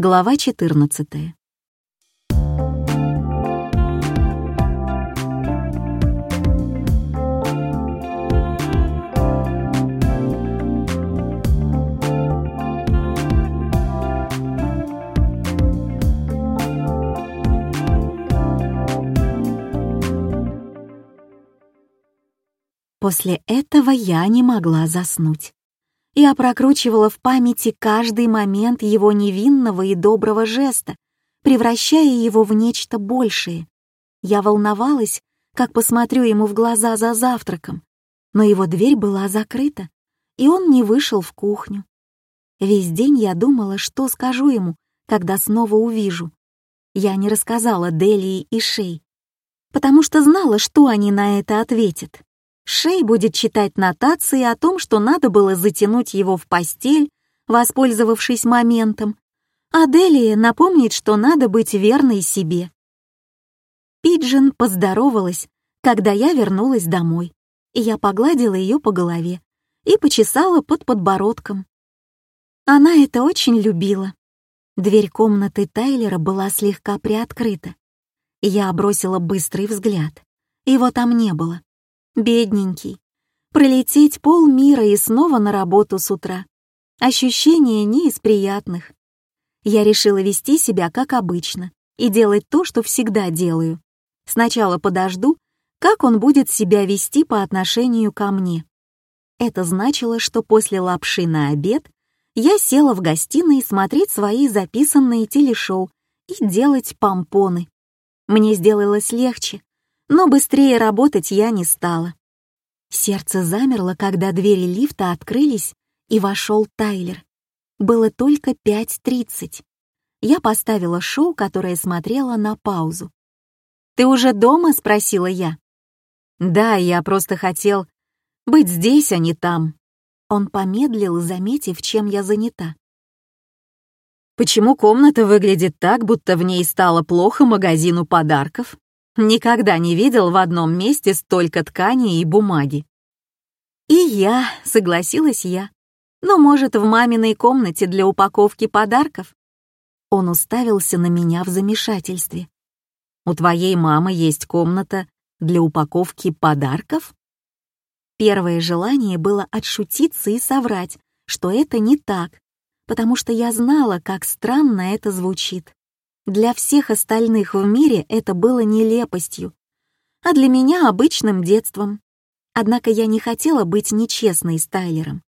Глава 14. После этого я не могла заснуть. Я прокручивала в памяти каждый момент его невинного и доброго жеста, превращая его в нечто большее. Я волновалась, как посмотрю ему в глаза за завтраком, но его дверь была закрыта, и он не вышел в кухню. Весь день я думала, что скажу ему, когда снова увижу. Я не рассказала Делии и Шей, потому что знала, что они на это ответят. Шей будет читать нотации о том, что надо было затянуть его в постель, воспользовавшись моментом. А напомнит, что надо быть верной себе. Пиджин поздоровалась, когда я вернулась домой, и я погладила ее по голове и почесала под подбородком. Она это очень любила. Дверь комнаты Тайлера была слегка приоткрыта. Я бросила быстрый взгляд. Его там не было. Бедненький. Пролететь полмира и снова на работу с утра. Ощущение не из приятных. Я решила вести себя как обычно и делать то, что всегда делаю. Сначала подожду, как он будет себя вести по отношению ко мне. Это значило, что после лапши на обед я села в гостиной смотреть свои записанные телешоу и делать помпоны. Мне сделалось легче, но быстрее работать я не стала. Сердце замерло, когда двери лифта открылись, и вошел Тайлер. Было только 5.30. Я поставила шоу, которое смотрела на паузу. «Ты уже дома?» — спросила я. «Да, я просто хотел быть здесь, а не там». Он помедлил, заметив, чем я занята. «Почему комната выглядит так, будто в ней стало плохо магазину подарков?» Никогда не видел в одном месте столько ткани и бумаги. И я, согласилась я. Но, может, в маминой комнате для упаковки подарков? Он уставился на меня в замешательстве. У твоей мамы есть комната для упаковки подарков? Первое желание было отшутиться и соврать, что это не так, потому что я знала, как странно это звучит. Для всех остальных в мире это было нелепостью, а для меня обычным детством. Однако я не хотела быть нечестной с Тайлером.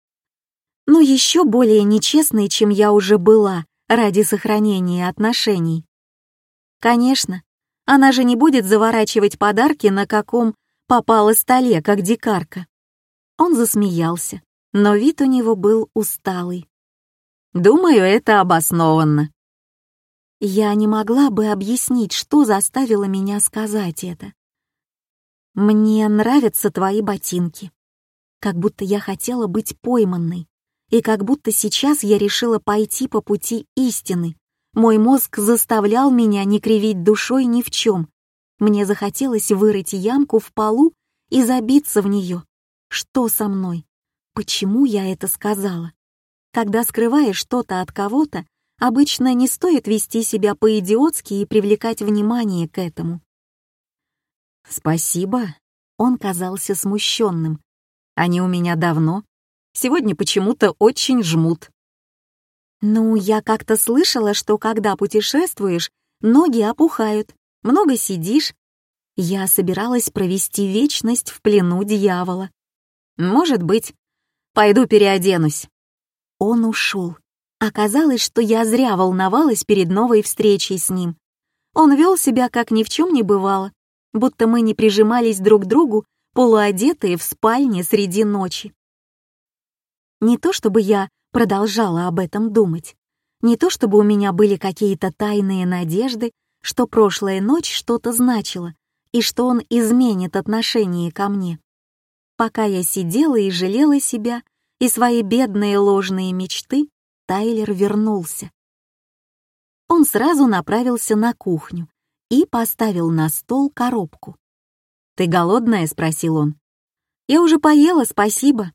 Но еще более нечестной, чем я уже была ради сохранения отношений. Конечно, она же не будет заворачивать подарки на каком попало столе, как дикарка. Он засмеялся, но вид у него был усталый. «Думаю, это обоснованно», я не могла бы объяснить, что заставило меня сказать это. «Мне нравятся твои ботинки». Как будто я хотела быть пойманной, и как будто сейчас я решила пойти по пути истины. Мой мозг заставлял меня не кривить душой ни в чем. Мне захотелось вырыть ямку в полу и забиться в нее. Что со мной? Почему я это сказала? Когда скрываешь что-то от кого-то, Обычно не стоит вести себя по-идиотски и привлекать внимание к этому. «Спасибо», — он казался смущенным. «Они у меня давно. Сегодня почему-то очень жмут». «Ну, я как-то слышала, что когда путешествуешь, ноги опухают, много сидишь. Я собиралась провести вечность в плену дьявола. Может быть, пойду переоденусь». Он ушел. Оказалось, что я зря волновалась перед новой встречей с ним. Он вел себя, как ни в чем не бывало, будто мы не прижимались друг к другу, полуодетые в спальне среди ночи. Не то чтобы я продолжала об этом думать, не то чтобы у меня были какие-то тайные надежды, что прошлая ночь что-то значила и что он изменит отношение ко мне. Пока я сидела и жалела себя и свои бедные ложные мечты, Тайлер вернулся. Он сразу направился на кухню и поставил на стол коробку. «Ты голодная?» — спросил он. «Я уже поела, спасибо».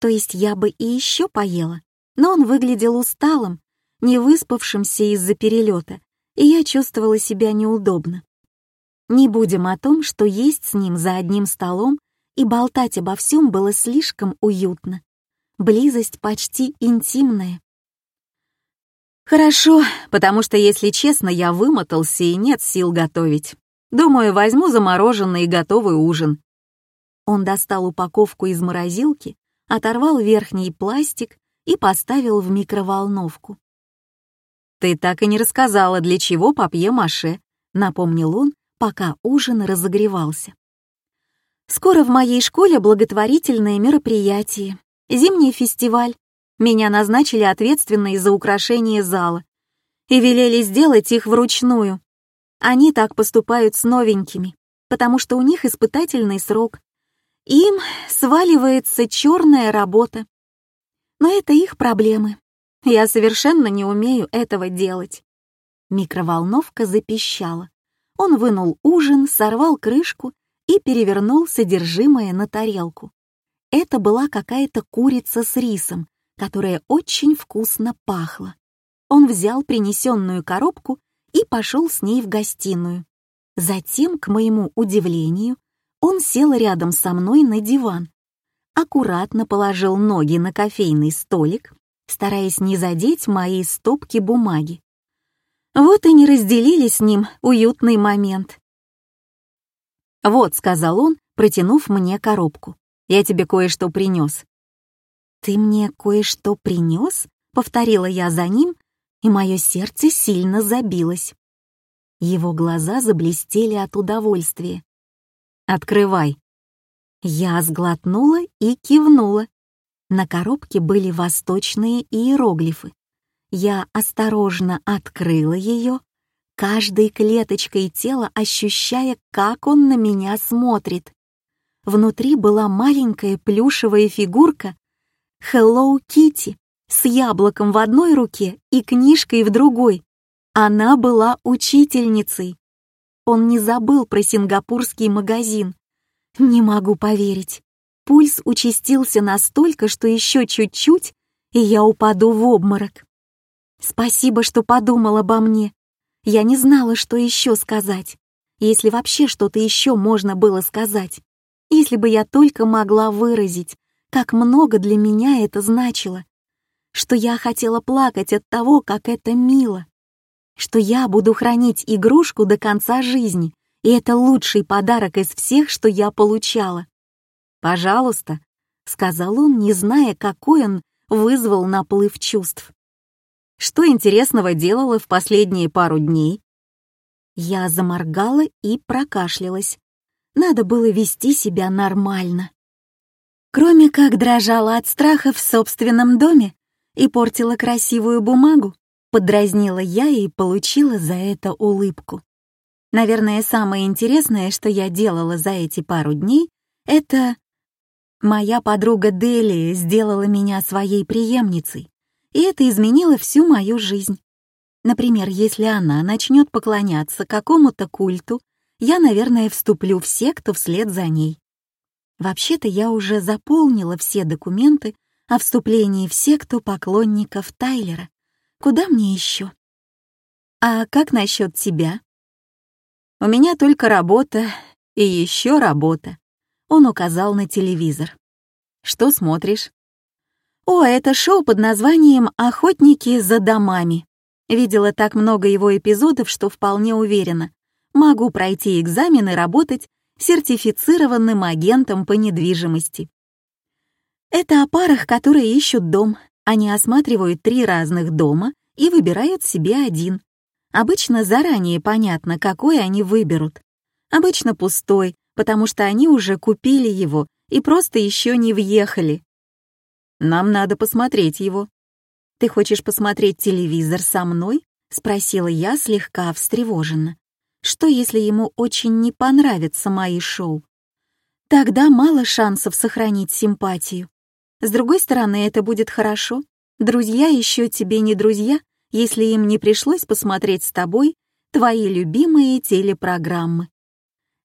То есть я бы и еще поела, но он выглядел усталым, не выспавшимся из-за перелета, и я чувствовала себя неудобно. Не будем о том, что есть с ним за одним столом и болтать обо всем было слишком уютно. Близость почти интимная. Хорошо, потому что, если честно, я вымотался и нет сил готовить. Думаю, возьму замороженный и готовый ужин. Он достал упаковку из морозилки, оторвал верхний пластик и поставил в микроволновку. «Ты так и не рассказала, для чего папье-маше», — напомнил он, пока ужин разогревался. «Скоро в моей школе благотворительное мероприятие, зимний фестиваль. Меня назначили ответственной за украшение зала и велели сделать их вручную. Они так поступают с новенькими, потому что у них испытательный срок. Им сваливается черная работа. Но это их проблемы. Я совершенно не умею этого делать. Микроволновка запищала. Он вынул ужин, сорвал крышку и перевернул содержимое на тарелку. Это была какая-то курица с рисом, которая очень вкусно пахла. Он взял принесенную коробку и пошел с ней в гостиную. Затем, к моему удивлению, он сел рядом со мной на диван, аккуратно положил ноги на кофейный столик, стараясь не задеть мои стопки бумаги. Вот и не разделили с ним уютный момент. «Вот», — сказал он, протянув мне коробку, — «я тебе кое-что принес». «Ты мне кое-что принес?» — повторила я за ним, и мое сердце сильно забилось. Его глаза заблестели от удовольствия. «Открывай». Я сглотнула и кивнула. На коробке были восточные иероглифы, я осторожно открыла ее, каждой клеточкой тела ощущая, как он на меня смотрит. Внутри была маленькая плюшевая фигурка Hello Kitty с яблоком в одной руке и книжкой в другой. Она была учительницей. Он не забыл про сингапурский магазин. Не могу поверить. Пульс участился настолько, что еще чуть-чуть, и я упаду в обморок. Спасибо, что подумал обо мне. Я не знала, что еще сказать. Если вообще что-то еще можно было сказать. Если бы я только могла выразить, как много для меня это значило. Что я хотела плакать от того, как это мило. Что я буду хранить игрушку до конца жизни, и это лучший подарок из всех, что я получала. «Пожалуйста», — сказал он, не зная, какой он вызвал наплыв чувств. Что интересного делала в последние пару дней? Я заморгала и прокашлялась. Надо было вести себя нормально. Кроме как дрожала от страха в собственном доме и портила красивую бумагу, подразнила я и получила за это улыбку. Наверное, самое интересное, что я делала за эти пару дней, это... Моя подруга Дели сделала меня своей преемницей и это изменило всю мою жизнь. Например, если она начнет поклоняться какому-то культу, я, наверное, вступлю в секту вслед за ней. Вообще-то я уже заполнила все документы о вступлении в секту поклонников Тайлера. Куда мне еще? А как насчет тебя? У меня только работа и еще работа. Он указал на телевизор. Что смотришь? О, это шоу под названием «Охотники за домами». Видела так много его эпизодов, что вполне уверена. Могу пройти экзамен и работать сертифицированным агентом по недвижимости. Это о парах, которые ищут дом. Они осматривают три разных дома и выбирают себе один. Обычно заранее понятно, какой они выберут. Обычно пустой, потому что они уже купили его и просто еще не въехали. Нам надо посмотреть его». «Ты хочешь посмотреть телевизор со мной?» — спросила я слегка встревоженно. «Что, если ему очень не понравятся мои шоу?» Тогда мало шансов сохранить симпатию. С другой стороны, это будет хорошо. Друзья еще тебе не друзья, если им не пришлось посмотреть с тобой твои любимые телепрограммы.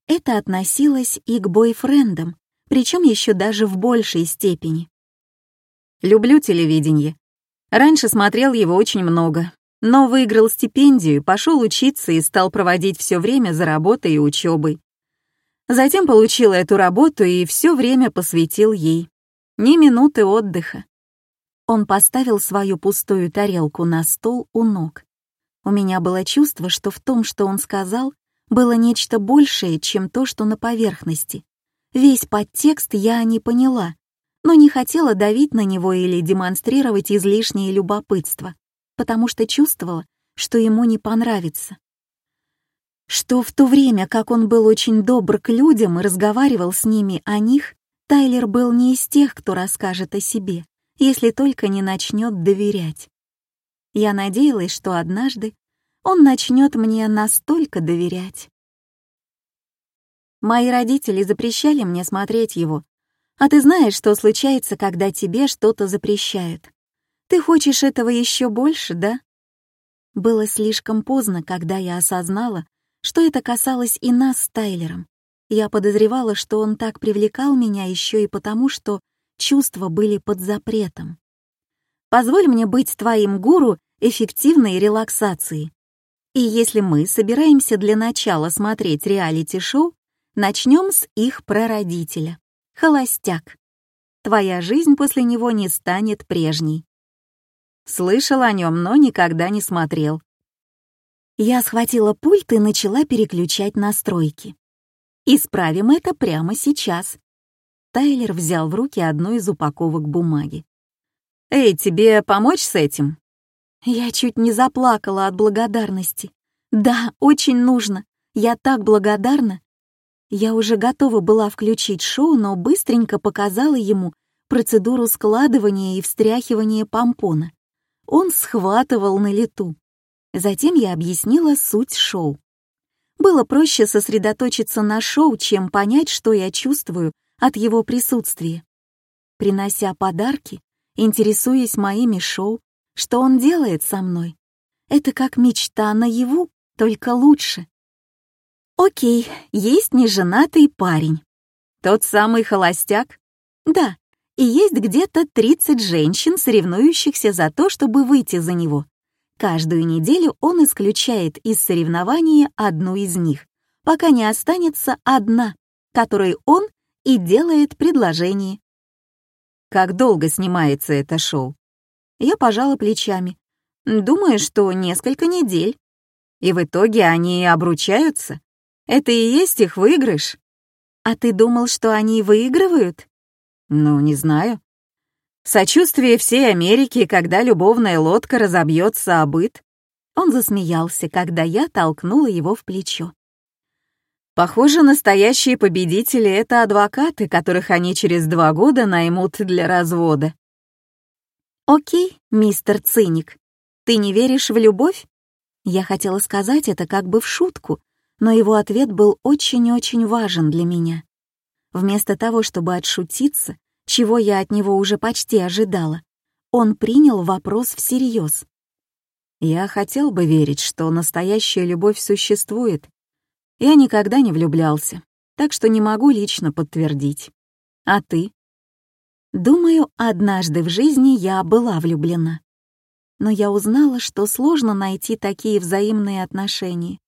Это относилось и к бойфрендам, причем еще даже в большей степени. Люблю телевидение. Раньше смотрел его очень много, но выиграл стипендию, пошел учиться и стал проводить все время за работой и учебой. Затем получил эту работу и все время посвятил ей. Ни минуты отдыха. Он поставил свою пустую тарелку на стол у ног. У меня было чувство, что в том, что он сказал, было нечто большее, чем то, что на поверхности. Весь подтекст я не поняла, но не хотела давить на него или демонстрировать излишнее любопытство, потому что чувствовала, что ему не понравится. Что в то время, как он был очень добр к людям и разговаривал с ними о них, Тайлер был не из тех, кто расскажет о себе, если только не начнет доверять. Я надеялась, что однажды он начнет мне настолько доверять. Мои родители запрещали мне смотреть его, а ты знаешь, что случается, когда тебе что-то запрещают. Ты хочешь этого еще больше, да? Было слишком поздно, когда я осознала, что это касалось и нас с Тайлером. Я подозревала, что он так привлекал меня еще и потому, что чувства были под запретом. Позволь мне быть твоим гуру эффективной релаксации. И если мы собираемся для начала смотреть реалити-шоу, начнем с их прародителя. Холостяк. Твоя жизнь после него не станет прежней. Слышал о нем, но никогда не смотрел. Я схватила пульт и начала переключать настройки. Исправим это прямо сейчас. Тайлер взял в руки одну из упаковок бумаги. «Эй, тебе помочь с этим?» Я чуть не заплакала от благодарности. «Да, очень нужно. Я так благодарна. Я уже готова была включить шоу, но быстренько показала ему процедуру складывания и встряхивания помпона. Он схватывал на лету. Затем я объяснила суть шоу. Было проще сосредоточиться на шоу, чем понять, что я чувствую от его присутствия. Принося подарки, интересуясь моими шоу, что он делает со мной. Это как мечта наяву, только лучше. Окей, есть неженатый парень. Тот самый холостяк? Да, и есть где-то 30 женщин, соревнующихся за то, чтобы выйти за него. Каждую неделю он исключает из соревнования одну из них, пока не останется одна, которой он и делает предложение. Как долго снимается это шоу? Я пожала плечами. Думаю, что несколько недель. И в итоге они обручаются? Это и есть их выигрыш. А ты думал, что они выигрывают? Ну, не знаю. Сочувствие всей Америки, когда любовная лодка разобьется о быт. Он засмеялся, когда я толкнула его в плечо. Похоже, настоящие победители — это адвокаты, которых они через два года наймут для развода. Окей, мистер Циник, ты не веришь в любовь? Я хотела сказать это как бы в шутку, но его ответ был очень-очень важен для меня. Вместо того, чтобы отшутиться, чего я от него уже почти ожидала, он принял вопрос всерьез. Я хотел бы верить, что настоящая любовь существует. Я никогда не влюблялся, так что не могу лично подтвердить. А ты? Думаю, однажды в жизни я была влюблена. Но я узнала, что сложно найти такие взаимные отношения.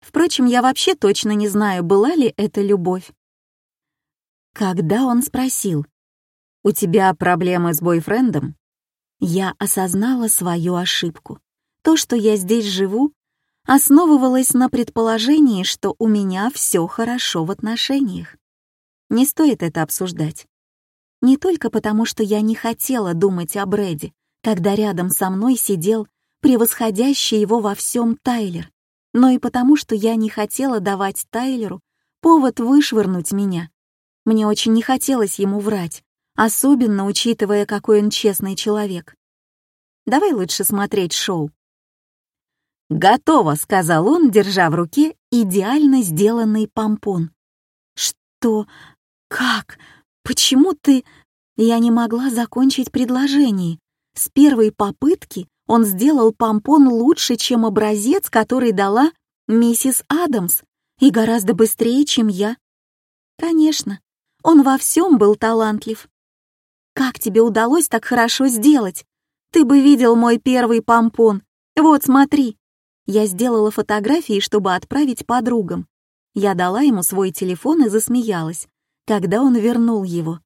Впрочем, я вообще точно не знаю, была ли это любовь. Когда он спросил, «У тебя проблемы с бойфрендом?» Я осознала свою ошибку. То, что я здесь живу, основывалось на предположении, что у меня все хорошо в отношениях. Не стоит это обсуждать. Не только потому, что я не хотела думать о Брэди, когда рядом со мной сидел превосходящий его во всем Тайлер, но и потому, что я не хотела давать Тайлеру повод вышвырнуть меня. Мне очень не хотелось ему врать, особенно учитывая, какой он честный человек. Давай лучше смотреть шоу. «Готово», — сказал он, держа в руке идеально сделанный помпон. «Что? Как? Почему ты...» Я не могла закончить предложение. С первой попытки он сделал помпон лучше, чем образец, который дала миссис Адамс, и гораздо быстрее, чем я. Конечно, он во всем был талантлив. Как тебе удалось так хорошо сделать? Ты бы видел мой первый помпон. Вот, смотри. Я сделала фотографии, чтобы отправить подругам. Я дала ему свой телефон и засмеялась, когда он вернул его.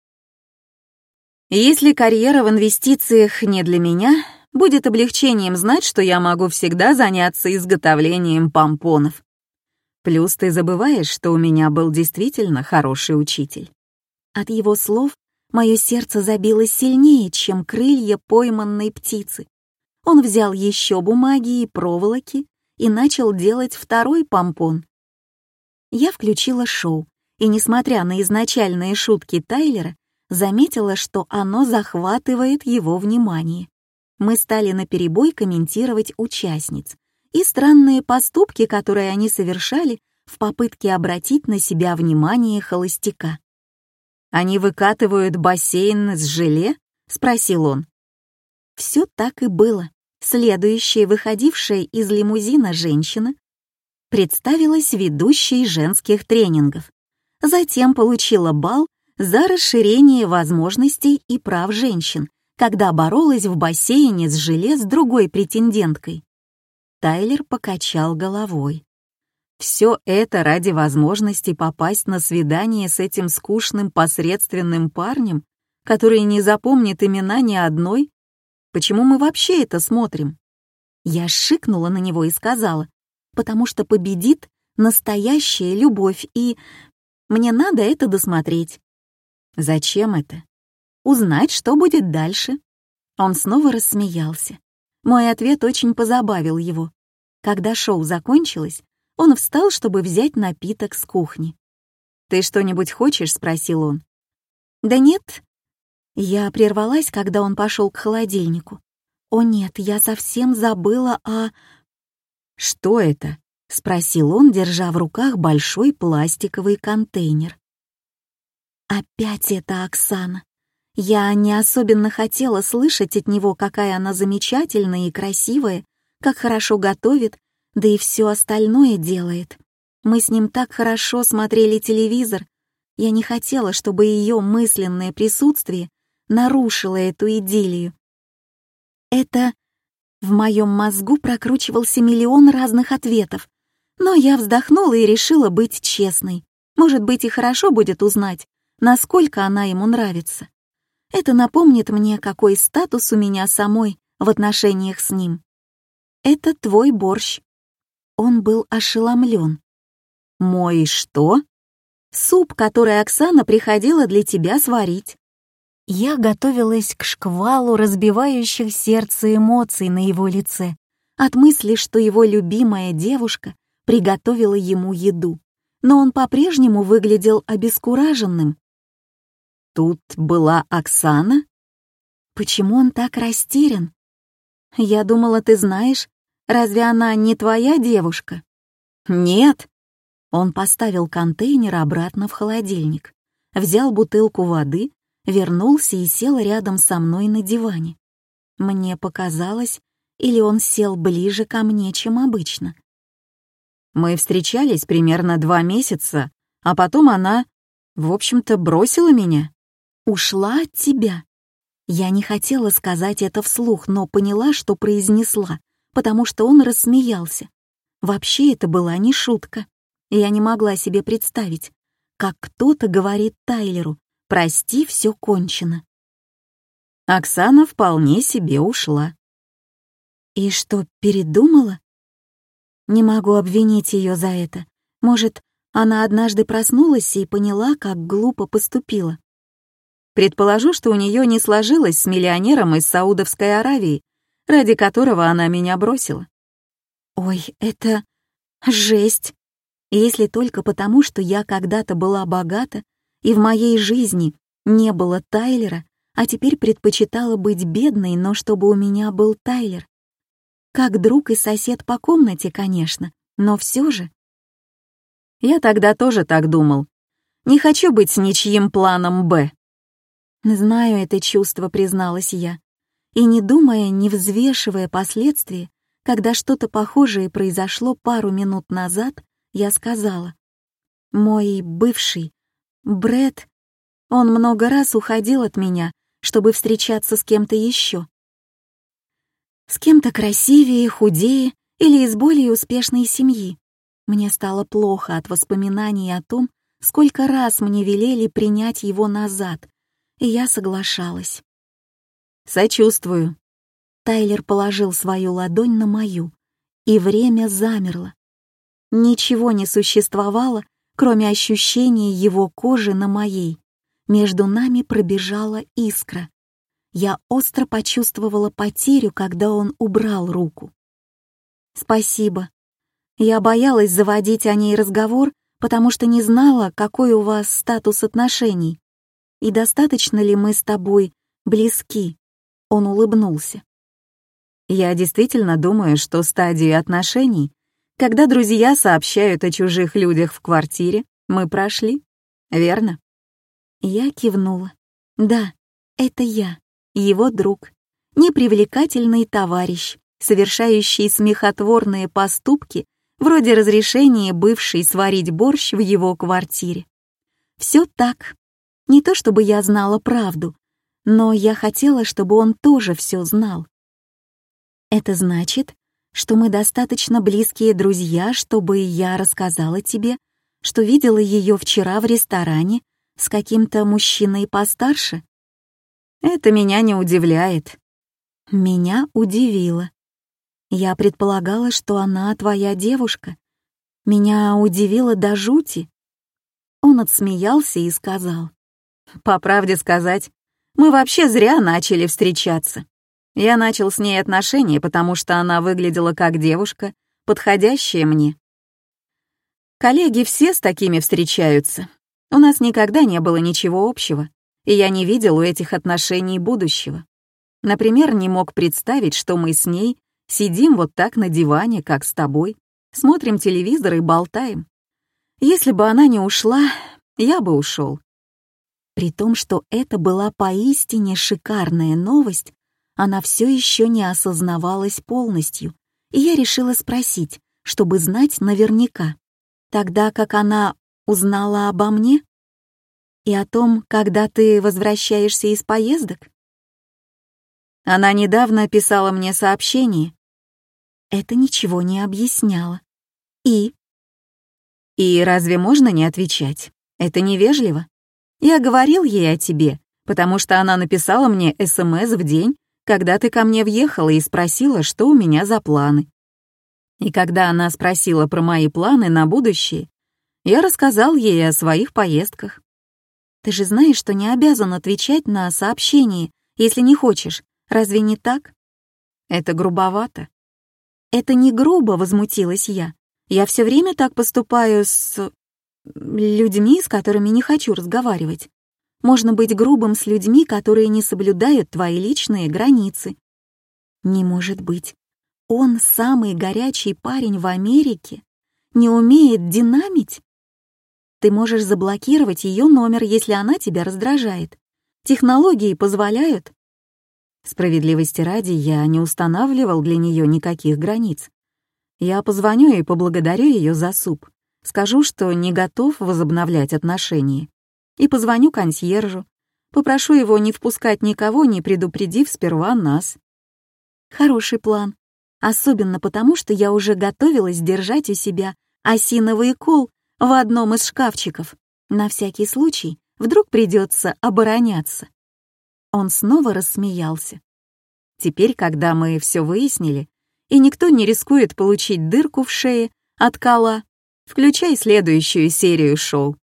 Если карьера в инвестициях не для меня, будет облегчением знать, что я могу всегда заняться изготовлением помпонов. Плюс ты забываешь, что у меня был действительно хороший учитель. От его слов мое сердце забилось сильнее, чем крылья пойманной птицы. Он взял еще бумаги и проволоки и начал делать второй помпон. Я включила шоу, и, несмотря на изначальные шутки Тайлера, заметила, что оно захватывает его внимание. Мы стали наперебой комментировать участниц и странные поступки, которые они совершали в попытке обратить на себя внимание холостяка. «Они выкатывают бассейн с желе?» — спросил он. Все так и было. Следующая, выходившая из лимузина женщина, представилась ведущей женских тренингов. Затем получила бал за расширение возможностей и прав женщин, когда боролась в бассейне с желе с другой претенденткой. Тайлер покачал головой. Все это ради возможности попасть на свидание с этим скучным посредственным парнем, который не запомнит имена ни одной? Почему мы вообще это смотрим? Я шикнула на него и сказала, потому что победит настоящая любовь, и мне надо это досмотреть. Зачем это? Узнать, что будет дальше. Он снова рассмеялся. Мой ответ очень позабавил его. Когда шоу закончилось, он встал, чтобы взять напиток с кухни. «Ты что-нибудь хочешь?» — спросил он. «Да нет». Я прервалась, когда он пошел к холодильнику. «О нет, я совсем забыла о...» «Что это?» — спросил он, держа в руках большой пластиковый контейнер. Опять это Оксана. Я не особенно хотела слышать от него, какая она замечательная и красивая, как хорошо готовит, да и все остальное делает. Мы с ним так хорошо смотрели телевизор. Я не хотела, чтобы ее мысленное присутствие нарушило эту идиллию. Это в моем мозгу прокручивался миллион разных ответов, но я вздохнула и решила быть честной. Может быть, и хорошо будет узнать, насколько она ему нравится. Это напомнит мне, какой статус у меня самой в отношениях с ним. Это твой борщ. Он был ошеломлен. Мой что? Суп, который Оксана приходила для тебя сварить. Я готовилась к шквалу разбивающих сердце эмоций на его лице, от мысли, что его любимая девушка приготовила ему еду, но он по-прежнему выглядел обескураженным. Тут была Оксана? Почему он так растерян? Я думала, ты знаешь, разве она не твоя девушка? Нет. Он поставил контейнер обратно в холодильник, взял бутылку воды, вернулся и сел рядом со мной на диване. Мне показалось, или он сел ближе ко мне, чем обычно. Мы встречались примерно два месяца, а потом она, в общем-то, бросила меня. Ушла от тебя. Я не хотела сказать это вслух, но поняла, что произнесла, потому что он рассмеялся. Вообще это была не шутка. Я не могла себе представить, как кто-то говорит Тайлеру «Прости, все кончено». Оксана вполне себе ушла. И что, передумала? Не могу обвинить ее за это. Может, она однажды проснулась и поняла, как глупо поступила. Предположу, что у нее не сложилось с миллионером из Саудовской Аравии, ради которого она меня бросила. Ой, это жесть. Если только потому, что я когда-то была богата, и в моей жизни не было Тайлера, а теперь предпочитала быть бедной, но чтобы у меня был Тайлер. Как друг и сосед по комнате, конечно, но все же. Я тогда тоже так думал. Не хочу быть с ничьим планом «Б». Знаю это чувство, призналась я. И не думая, не взвешивая последствия, когда что-то похожее произошло пару минут назад, я сказала. Мой бывший, Бред, он много раз уходил от меня, чтобы встречаться с кем-то еще. С кем-то красивее, худее или из более успешной семьи. Мне стало плохо от воспоминаний о том, сколько раз мне велели принять его назад, и я соглашалась. «Сочувствую». Тайлер положил свою ладонь на мою, и время замерло. Ничего не существовало, кроме ощущения его кожи на моей. Между нами пробежала искра. Я остро почувствовала потерю, когда он убрал руку. «Спасибо. Я боялась заводить о ней разговор, потому что не знала, какой у вас статус отношений. И достаточно ли мы с тобой близки?» Он улыбнулся. «Я действительно думаю, что стадию отношений, когда друзья сообщают о чужих людях в квартире, мы прошли, верно?» Я кивнула. «Да, это я, его друг, непривлекательный товарищ, совершающий смехотворные поступки вроде разрешения бывшей сварить борщ в его квартире. Все так. Не то чтобы я знала правду, но я хотела, чтобы он тоже все знал. Это значит, что мы достаточно близкие друзья, чтобы я рассказала тебе, что видела ее вчера в ресторане с каким-то мужчиной постарше? Это меня не удивляет. Меня удивило. Я предполагала, что она твоя девушка. Меня удивило до жути. Он отсмеялся и сказал. По правде сказать, мы вообще зря начали встречаться. Я начал с ней отношения, потому что она выглядела как девушка, подходящая мне. Коллеги все с такими встречаются. У нас никогда не было ничего общего, и я не видел у этих отношений будущего. Например, не мог представить, что мы с ней сидим вот так на диване, как с тобой, смотрим телевизор и болтаем. Если бы она не ушла, я бы ушел. При том, что это была поистине шикарная новость, она все еще не осознавалась полностью, и я решила спросить, чтобы знать наверняка. Тогда как она узнала обо мне? И о том, когда ты возвращаешься из поездок? Она недавно писала мне сообщение. Это ничего не объясняло. И? И разве можно не отвечать? Это невежливо. Я говорил ей о тебе, потому что она написала мне СМС в день, когда ты ко мне въехала и спросила, что у меня за планы. И когда она спросила про мои планы на будущее, я рассказал ей о своих поездках. Ты же знаешь, что не обязан отвечать на сообщения, если не хочешь. Разве не так? Это грубовато. Это не грубо, возмутилась я. Я все время так поступаю с людьми, с которыми не хочу разговаривать. Можно быть грубым с людьми, которые не соблюдают твои личные границы. Не может быть. Он самый горячий парень в Америке. Не умеет динамить? Ты можешь заблокировать ее номер, если она тебя раздражает. Технологии позволяют. Справедливости ради, я не устанавливал для нее никаких границ. Я позвоню и поблагодарю ее за суп. Скажу, что не готов возобновлять отношения. И позвоню консьержу. Попрошу его не впускать никого, не предупредив сперва нас. Хороший план. Особенно потому, что я уже готовилась держать у себя осиновый кол в одном из шкафчиков. На всякий случай, вдруг придется обороняться. Он снова рассмеялся. Теперь, когда мы все выяснили, и никто не рискует получить дырку в шее от кола, включай следующую серию шоу.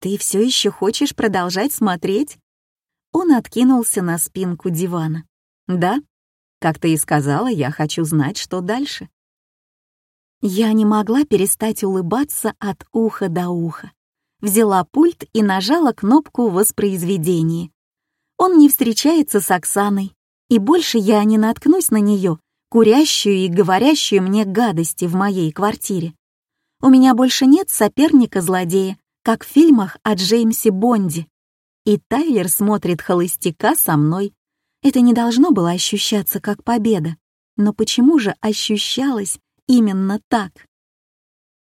Ты все еще хочешь продолжать смотреть? Он откинулся на спинку дивана. Да, как ты и сказала, я хочу знать, что дальше. Я не могла перестать улыбаться от уха до уха. Взяла пульт и нажала кнопку воспроизведения. Он не встречается с Оксаной, и больше я не наткнусь на нее, курящую и говорящую мне гадости в моей квартире. У меня больше нет соперника-злодея, как в фильмах о Джеймсе Бонде. И Тайлер смотрит холостяка со мной. Это не должно было ощущаться как победа. Но почему же ощущалось именно так?